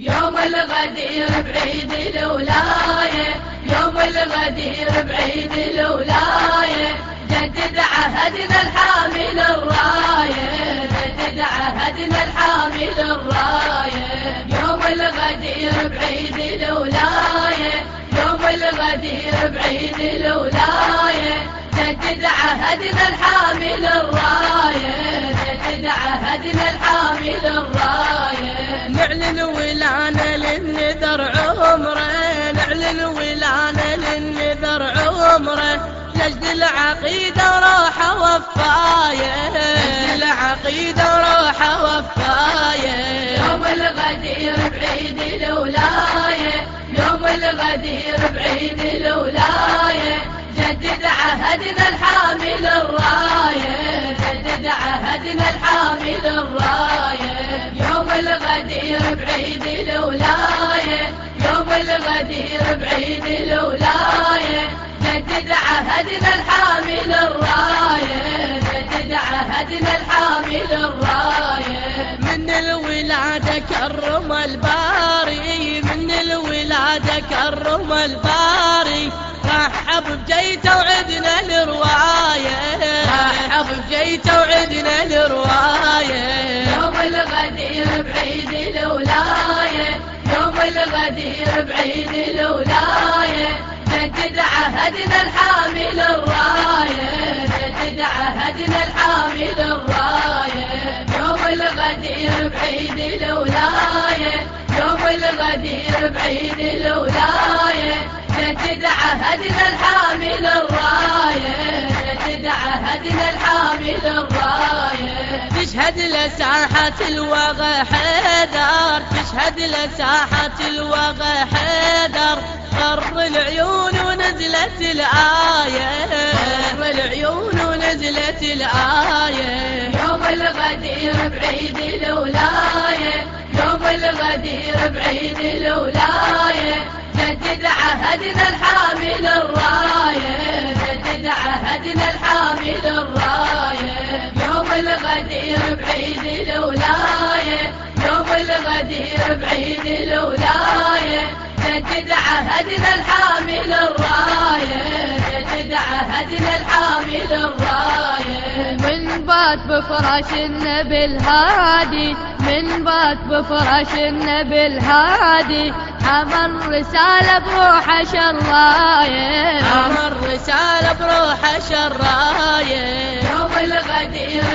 يوم الغدير بعيد الولاية يوم الغدير بعيد الولاية جدد عهدنا الحامل الراية جدد عهدنا الحامل الراية. يوم الغدير بعيد الولاية يوم الغدير بعيد الولاية جدد عهدنا الحامل الراية جدد عهدنا الحامل الراية. نعلن ولانا للنذر عمره نعلن ولانا للنذر عمره نجد العقيدة روحه وفاية. العقيدة روحه وفاية. يوم الغدير بعيد الولاية يوم الغدير بعيد الولاية جدد عهدنا الحامل الراية. جدد عهدنا الحامل الراية. يوم الغدير بعيد الولاية. يوم الغدير بعيد الولاية. جدد عهدنا الحامل الراية. جدد عهدنا الحامل الراية. من الولادة كرم الباري. من الولادة كرم الباري. رحب بجيته وعدنا الرواية رحب بجيته وعدنا الرواية يوم الغدير الغدير بعيد الولاية جدد عهدنا الحامل الراية. جدد عهدنا الحامل الراية. يوم الغدير بعيد الولاية يوم الغدير بعيد الولاية جدد عهدنا الحامل الراية. جدد عهدنا الحامل الراية. تشهد لساحة الوغى حيدر تشهد لساحة الوغى حيدر غر العيون ونزلت الآية غر العيون ونزلت الآية. يوم الغدير بعيد الولاية يوم الغدير بعيد الولاية. جدد عهدنا الحامل الراية جدد عهدنا الحامل الراية. بعيد الولاية يوم الغدير بعيد الولاية جدد عهدنا الحامل الراية جدد عهدنا الحامل الراية. من بات بفراش النبي الهادي من بات بفراش النبي الهادي حمل رسالة بروحه شراية. عمر رسالة بروحه شراية. يوم الغدير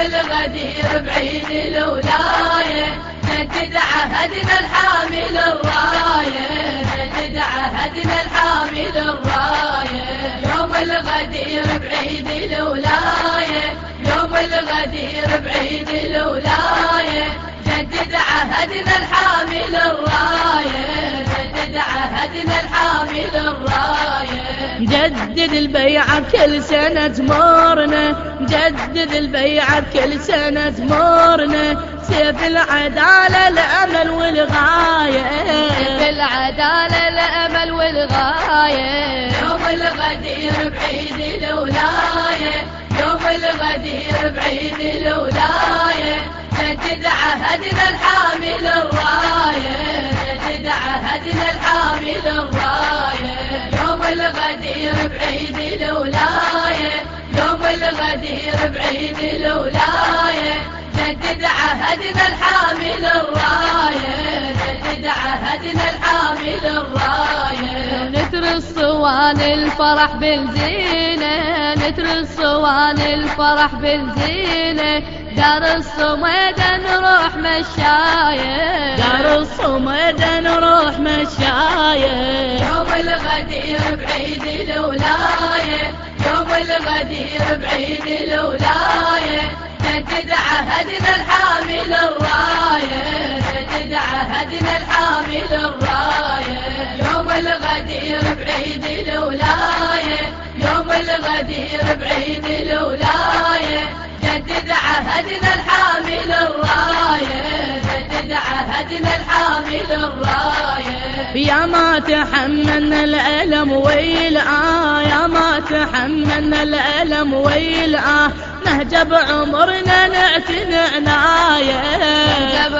يوم الغدير بعيد الولاية جدد عهدنا الحامل الراية جدد عهدنا الحامل الراية. يوم الغدير بعيد الولاية يوم الغدير بعيد الولاية. عهدنا الحامل الراية جدد عهدنا الحامل الراية. جدد البيعة كل سنة تمرنا جدد البيعة كل سنة تمرنا. سيف العدالة الأمل والغاية. بالعدالة الأمل والغاية. يوم الغدير بعيد الولاية يوم الغدير بعيد الولاية. جدد عهدنا الحامل الراية جدد عهدنا الحامل الراية. يوم الغدير بعيد الولاية يوم الغدير بعيد الولاية. جدد عهدنا الحامل الراية جدد عهدنا الحامل الراية. نتر الصوان الفرح بالزينة نتر الصوان الفرح بالزينة. دار الصمد نروح مشاية دار الصمد نروح مشاية يوم الغدير بعيد الولاية يوم الغدير بعيد الولاية جدد عهدنا الحامل الراية جدد عهدنا الحامل الراية. يوم الغدير بعيد الولاية يوم الغدير بعيد الولاية جدد عهدنا الحامل عهدنا الحامل الراية. يا ما تحملنا الألم ويلقى يا ما تحملنا الألم ويلقى نهجب عمرنا نعتني عناية نهجب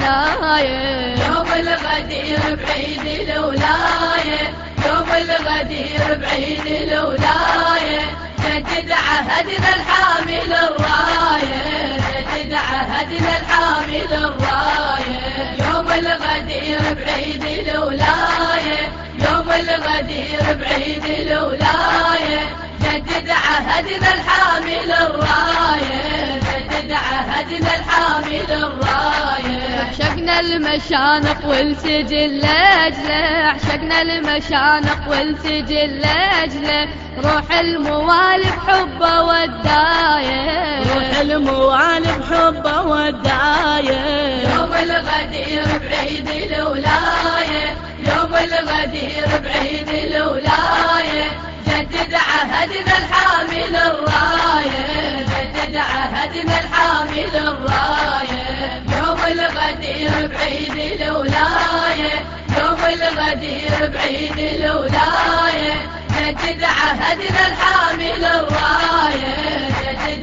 الراية يوم الغدير بعيد الولاية يوم الغدير بعيد الولاية. نجد عهدنا الحامل الراية نجد عهدنا الحامل الراية. يوم الغدير بعيد الولاية يوم الغدير بعيد الولاية. جدد عهدنا الحامل الراية جدد عهدنا الحامل الراية. عشقنا المشانق والسجل لأجله عشقنا المشانق والسجل لأجله. روح الموالي بحبه والدايه روح الموالي بحبه والدايه يوم الغدير بعيد الولاية يوم الغدير بعيد الولاية. جدد عهدنا الحامل الراية جدد عهدنا الحامل الراية. يوم الغدير بعيد الولاية يوم الغدير بعيد الولاية. جدد عهدنا الحامل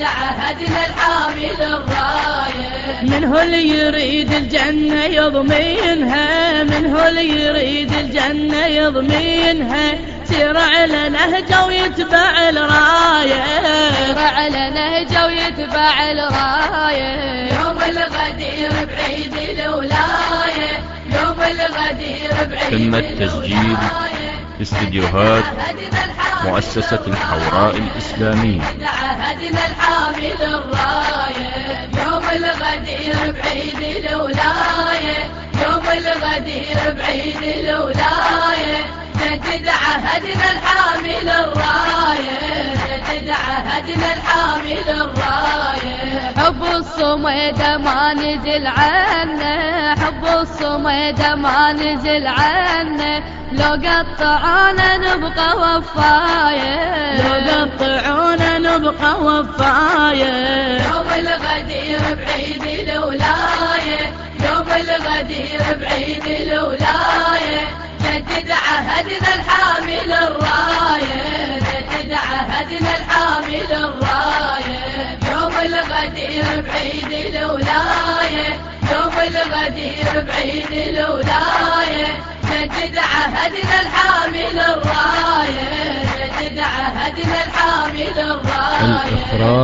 عهدنا الحامل الراية. منه اللي يريد الجنة يضمينها منه اللي يريد الجنة يضمينها سير على نهجه ويتبع الراية. سير على نهجه ويتبع الراية. يوم الغدير بعيد الولاية يوم الغدير بعيد تم التسجيل. استديوهات مؤسسة الحوراء الإسلامية. عهدنا الحامل الراية يوم الغدير بعيد الولاية يوم الغدير بعيد الولاية جدد عهدنا الحامل الراية. عهدنا الحامل الراية. حب الصميد ما نزل عنه حب الصميد ما نزل عنه لو قطعونا نبقى وفاية. لو قطعونا نبقى وفاية. يوم الغدير بعيد الولاية. يوم الغدير بعيد الولاية. جدد عهدنا الحامل الراية جدد عهدنا الحامل الراية. يوم الغدير بعيد الولاية يوم الغدير بعيد الولاية. جدد عهدنا الحامل الراية جدد عهدنا الحامل الراية.